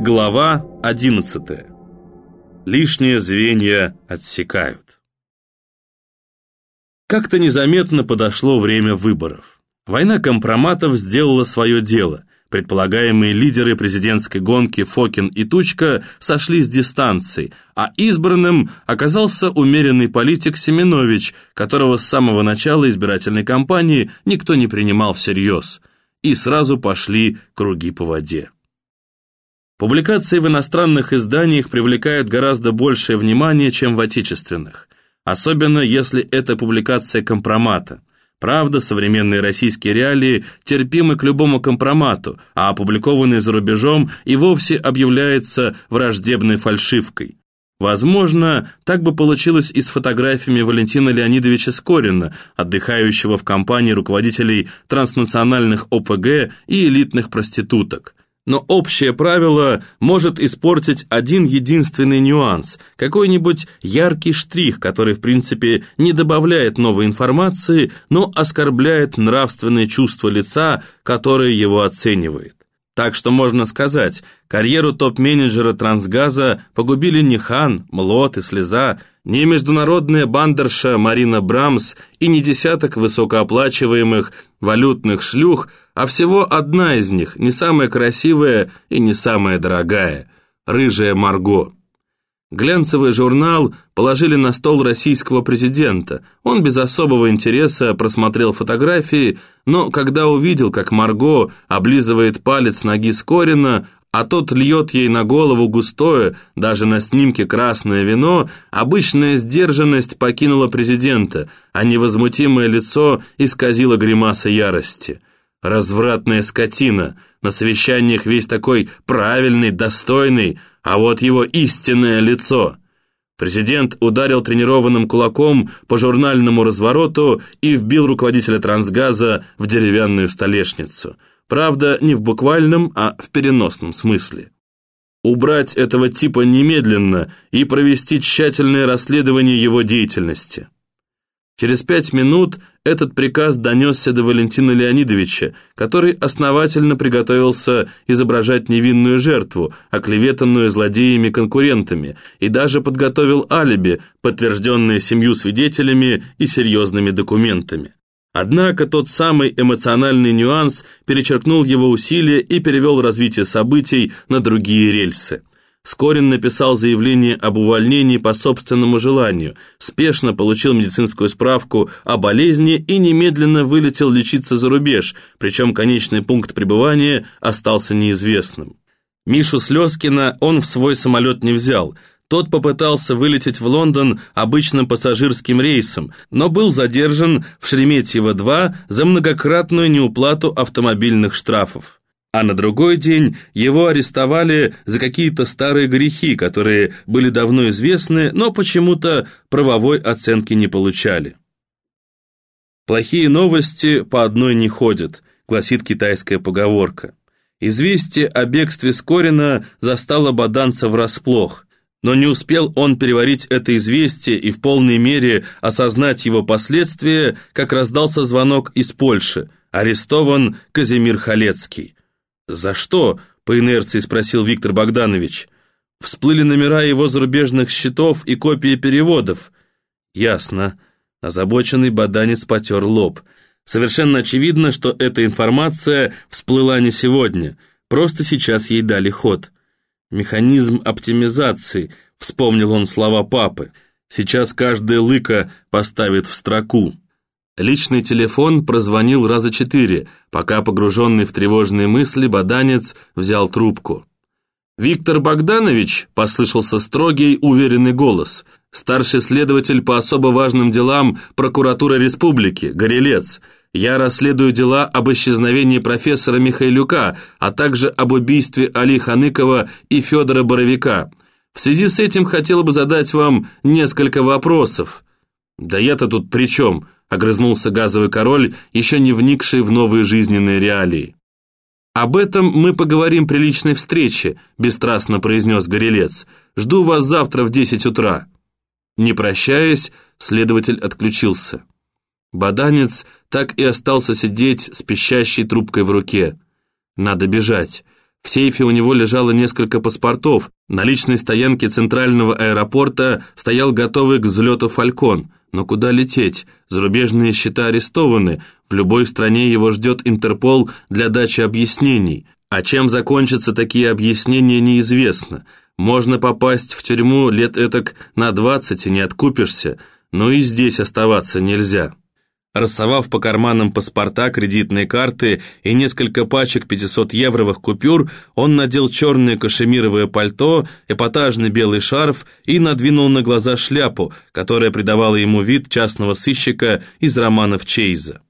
Глава 11. Лишние звенья отсекают. Как-то незаметно подошло время выборов. Война компроматов сделала свое дело. Предполагаемые лидеры президентской гонки Фокин и Тучка сошли с дистанции, а избранным оказался умеренный политик Семенович, которого с самого начала избирательной кампании никто не принимал всерьез. И сразу пошли круги по воде. Публикации в иностранных изданиях привлекают гораздо большее внимание, чем в отечественных, особенно если это публикация компромата. Правда, современные российские реалии терпимы к любому компромату, а опубликованный за рубежом и вовсе объявляется враждебной фальшивкой. Возможно, так бы получилось и с фотографиями Валентина Леонидовича Скорина, отдыхающего в компании руководителей транснациональных ОПГ и элитных проституток. Но общее правило может испортить один единственный нюанс, какой-нибудь яркий штрих, который в принципе не добавляет новой информации, но оскорбляет нравственные чувства лица, которое его оценивает. Так что можно сказать, карьеру топ-менеджера «Трансгаза» погубили не хан, млот и слеза, не международная бандерша Марина Брамс и не десяток высокооплачиваемых валютных шлюх, а всего одна из них, не самая красивая и не самая дорогая – рыжая Марго. Глянцевый журнал положили на стол российского президента. Он без особого интереса просмотрел фотографии, но когда увидел, как Марго облизывает палец ноги Скорина, а тот льет ей на голову густое, даже на снимке красное вино, обычная сдержанность покинула президента, а невозмутимое лицо исказило гримаса ярости. Развратная скотина, на совещаниях весь такой правильный, достойный, а вот его истинное лицо. Президент ударил тренированным кулаком по журнальному развороту и вбил руководителя трансгаза в деревянную столешницу – Правда, не в буквальном, а в переносном смысле. Убрать этого типа немедленно и провести тщательное расследование его деятельности. Через пять минут этот приказ донесся до Валентина Леонидовича, который основательно приготовился изображать невинную жертву, оклеветанную злодеями-конкурентами, и даже подготовил алиби, подтвержденное семью свидетелями и серьезными документами. Однако тот самый эмоциональный нюанс перечеркнул его усилия и перевел развитие событий на другие рельсы. Скорин написал заявление об увольнении по собственному желанию, спешно получил медицинскую справку о болезни и немедленно вылетел лечиться за рубеж, причем конечный пункт пребывания остался неизвестным. Мишу Слезкина он в свой самолет не взял – тот попытался вылететь в Лондон обычным пассажирским рейсом, но был задержан в Шереметьево-2 за многократную неуплату автомобильных штрафов. А на другой день его арестовали за какие-то старые грехи, которые были давно известны, но почему-то правовой оценки не получали. «Плохие новости по одной не ходят», гласит китайская поговорка. Известие о бегстве Скорина застало баданца врасплох – но не успел он переварить это известие и в полной мере осознать его последствия, как раздался звонок из Польши. Арестован Казимир Халецкий. «За что?» – по инерции спросил Виктор Богданович. «Всплыли номера его зарубежных счетов и копии переводов». «Ясно». Озабоченный баданец потер лоб. Совершенно очевидно, что эта информация всплыла не сегодня. Просто сейчас ей дали ход. Механизм оптимизации, вспомнил он слова папы. Сейчас каждая лыка поставит в строку. Личный телефон прозвонил раза четыре, пока погруженный в тревожные мысли баданец взял трубку. «Виктор Богданович», — послышался строгий, уверенный голос, «старший следователь по особо важным делам прокуратуры республики, Горелец. Я расследую дела об исчезновении профессора Михайлюка, а также об убийстве Али Ханыкова и Федора Боровика. В связи с этим хотел бы задать вам несколько вопросов». «Да я-то тут при чем?» — огрызнулся газовый король, еще не вникший в новые жизненные реалии. «Об этом мы поговорим при личной встрече», – бесстрастно произнес Горелец. «Жду вас завтра в десять утра». Не прощаясь, следователь отключился. Баданец так и остался сидеть с пищащей трубкой в руке. Надо бежать. В сейфе у него лежало несколько паспортов. На личной стоянке центрального аэропорта стоял готовый к взлету «Фалькон». Но куда лететь? Зарубежные счета арестованы. В любой стране его ждет Интерпол для дачи объяснений. А чем закончатся такие объяснения, неизвестно. Можно попасть в тюрьму лет этак на двадцать и не откупишься, но и здесь оставаться нельзя. Рассовав по карманам паспорта, кредитные карты и несколько пачек 500-евровых купюр, он надел черное кашемировое пальто, эпатажный белый шарф и надвинул на глаза шляпу, которая придавала ему вид частного сыщика из романов Чейза.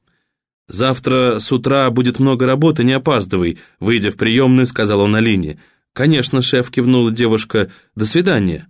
«Завтра с утра будет много работы, не опаздывай», выйдя в приемную, сказал он Алине. «Конечно, шеф», кивнула девушка, «до свидания».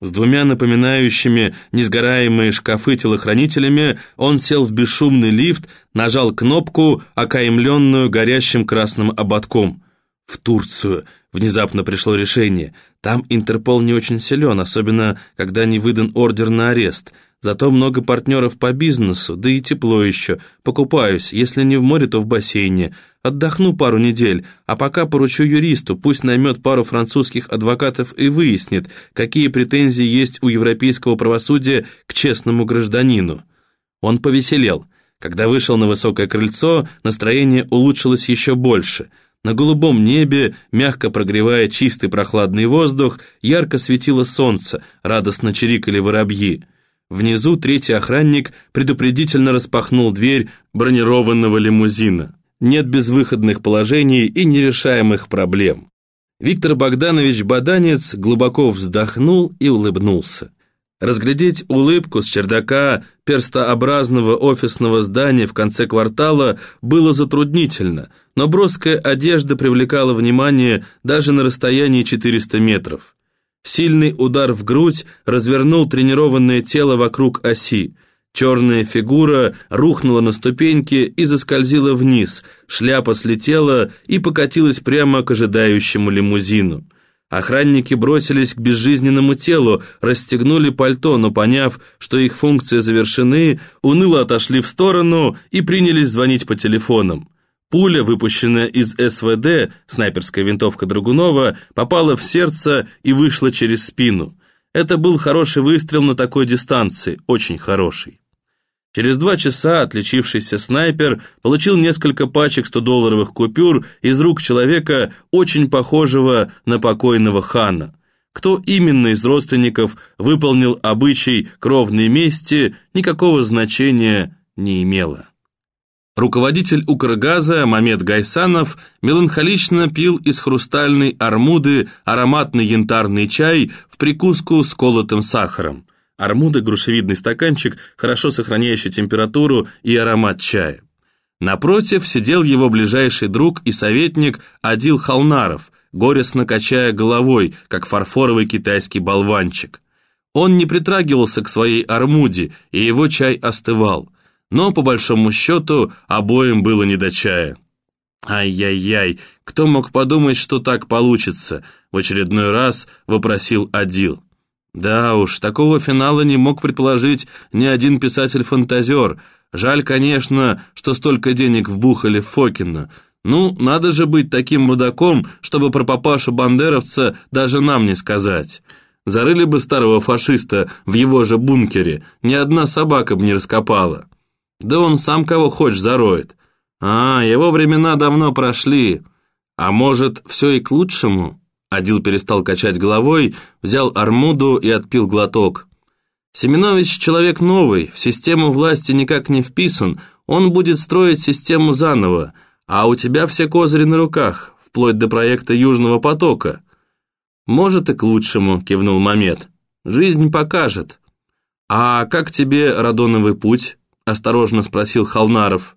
С двумя напоминающими несгораемые шкафы-телохранителями он сел в бесшумный лифт, нажал кнопку, окаймленную горящим красным ободком. В Турцию внезапно пришло решение. Там Интерпол не очень силен, особенно когда не выдан ордер на арест – Зато много партнеров по бизнесу, да и тепло еще. Покупаюсь, если не в море, то в бассейне. Отдохну пару недель, а пока поручу юристу, пусть наймет пару французских адвокатов и выяснит, какие претензии есть у европейского правосудия к честному гражданину. Он повеселел. Когда вышел на высокое крыльцо, настроение улучшилось еще больше. На голубом небе, мягко прогревая чистый прохладный воздух, ярко светило солнце, радостно чирикали воробьи. Внизу третий охранник предупредительно распахнул дверь бронированного лимузина. Нет безвыходных положений и нерешаемых проблем. Виктор Богданович Баданец глубоко вздохнул и улыбнулся. Разглядеть улыбку с чердака перстообразного офисного здания в конце квартала было затруднительно, но броская одежда привлекала внимание даже на расстоянии 400 метров. Сильный удар в грудь развернул тренированное тело вокруг оси. Черная фигура рухнула на ступеньки и заскользила вниз, шляпа слетела и покатилась прямо к ожидающему лимузину. Охранники бросились к безжизненному телу, расстегнули пальто, но поняв, что их функции завершены, уныло отошли в сторону и принялись звонить по телефонам. Пуля, выпущенная из СВД, снайперская винтовка Драгунова, попала в сердце и вышла через спину. Это был хороший выстрел на такой дистанции, очень хороший. Через два часа отличившийся снайпер получил несколько пачек 100-долларовых купюр из рук человека, очень похожего на покойного хана. Кто именно из родственников выполнил обычай кровной мести, никакого значения не имело. Руководитель Укргаза Мамед Гайсанов меланхолично пил из хрустальной армуды ароматный янтарный чай в прикуску с колотым сахаром. Армуда – грушевидный стаканчик, хорошо сохраняющий температуру и аромат чая. Напротив сидел его ближайший друг и советник Адил Халнаров, горестно качая головой, как фарфоровый китайский болванчик. Он не притрагивался к своей армуде, и его чай остывал – но, по большому счету, обоим было не до чая. «Ай-яй-яй, кто мог подумать, что так получится?» В очередной раз вопросил Адил. Да уж, такого финала не мог предположить ни один писатель-фантазер. Жаль, конечно, что столько денег вбухали Фокина. Ну, надо же быть таким мудаком, чтобы про папашу бандеровца даже нам не сказать. Зарыли бы старого фашиста в его же бункере, ни одна собака бы не раскопала. Да он сам кого хочешь зароет. А, его времена давно прошли. А может, все и к лучшему? Адил перестал качать головой, взял армуду и отпил глоток. Семенович человек новый, в систему власти никак не вписан, он будет строить систему заново, а у тебя все козыри на руках, вплоть до проекта Южного потока. Может и к лучшему, кивнул Мамед. Жизнь покажет. А как тебе Радоновый путь? Осторожно спросил Холнаров.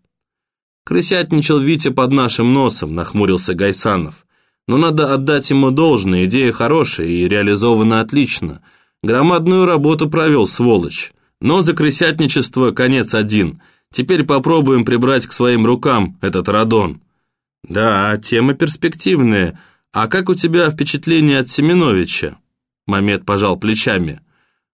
«Крысятничал Витя под нашим носом», — нахмурился Гайсанов. «Но надо отдать ему должное, идея хорошая и реализована отлично. Громадную работу провел, сволочь. Но за крысятничество конец один. Теперь попробуем прибрать к своим рукам этот радон». «Да, тема перспективная. А как у тебя впечатление от Семеновича?» Мамед пожал плечами.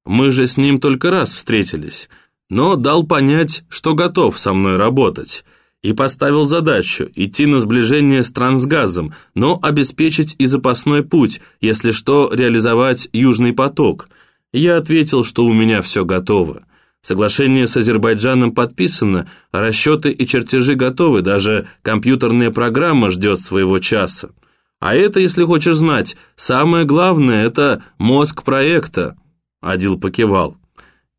«Мы же с ним только раз встретились» но дал понять, что готов со мной работать. и поставил задачу идти на сближение с трансгазом, но обеспечить и запасной путь, если что, реализовать Южный поток. Я ответил, что у меня все готово. Соглашение с Азербайджаном подписано, расчеты и чертежи готовы, даже компьютерная программа ждет своего часа. А это, если хочешь знать, самое главное – это мозг проекта. Адил покивал.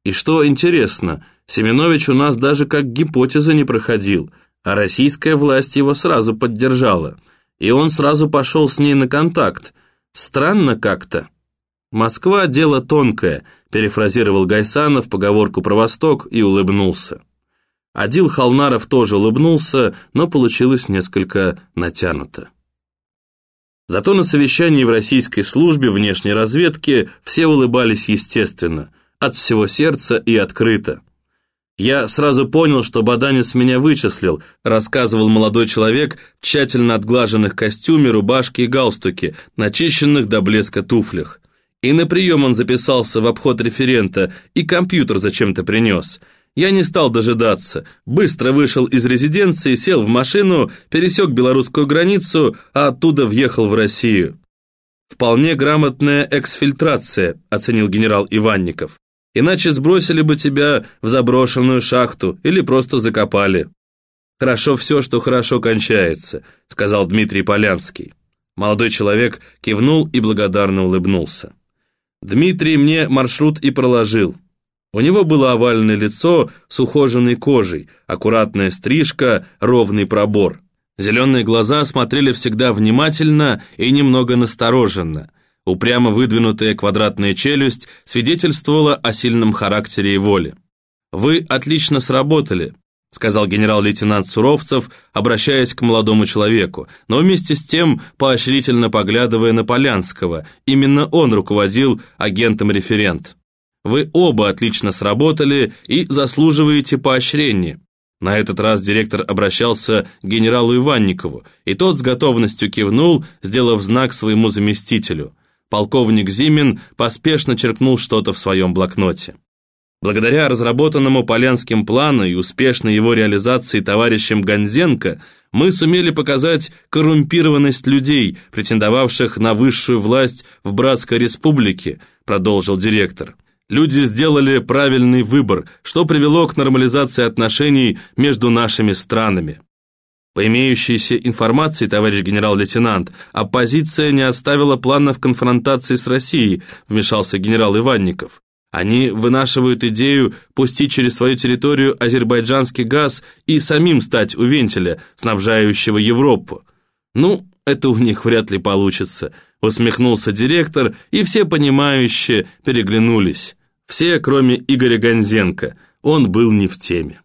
И что интересно, Семенович у нас даже как гипотеза не проходил – а российская власть его сразу поддержала, и он сразу пошел с ней на контакт. Странно как-то. «Москва – дело тонкое», – перефразировал Гайсанов поговорку про Восток и улыбнулся. Адил Халнаров тоже улыбнулся, но получилось несколько натянуто. Зато на совещании в российской службе внешней разведки все улыбались естественно, от всего сердца и открыто. «Я сразу понял, что Баданец меня вычислил», рассказывал молодой человек в тщательно отглаженных костюме, рубашке и галстуке, начищенных до блеска туфлях. И на прием он записался в обход референта, и компьютер зачем-то принес. Я не стал дожидаться, быстро вышел из резиденции, сел в машину, пересек белорусскую границу, а оттуда въехал в Россию. «Вполне грамотная эксфильтрация», оценил генерал Иванников иначе сбросили бы тебя в заброшенную шахту или просто закопали. «Хорошо все, что хорошо кончается», — сказал Дмитрий Полянский. Молодой человек кивнул и благодарно улыбнулся. Дмитрий мне маршрут и проложил. У него было овальное лицо с ухоженной кожей, аккуратная стрижка, ровный пробор. Зеленые глаза смотрели всегда внимательно и немного настороженно, Упрямо выдвинутая квадратная челюсть свидетельствовала о сильном характере и воле. «Вы отлично сработали», — сказал генерал-лейтенант Суровцев, обращаясь к молодому человеку, но вместе с тем поощрительно поглядывая на Полянского. Именно он руководил агентом-референт. «Вы оба отлично сработали и заслуживаете поощрения». На этот раз директор обращался к генералу Иванникову, и тот с готовностью кивнул, сделав знак своему заместителю. Полковник Зимин поспешно черкнул что-то в своем блокноте. Благодаря разработанному Полянским плану и успешной его реализации товарищем Гонзенко мы сумели показать коррумпированность людей, претендовавших на высшую власть в Братской республике, продолжил директор. Люди сделали правильный выбор, что привело к нормализации отношений между нашими странами. По имеющейся информации, товарищ генерал-лейтенант, оппозиция не оставила планов конфронтации с Россией, вмешался генерал Иванников. Они вынашивают идею пустить через свою территорию азербайджанский газ и самим стать у вентиля, снабжающего Европу. Ну, это у них вряд ли получится, усмехнулся директор, и все понимающие переглянулись. Все, кроме Игоря Гонзенко, он был не в теме.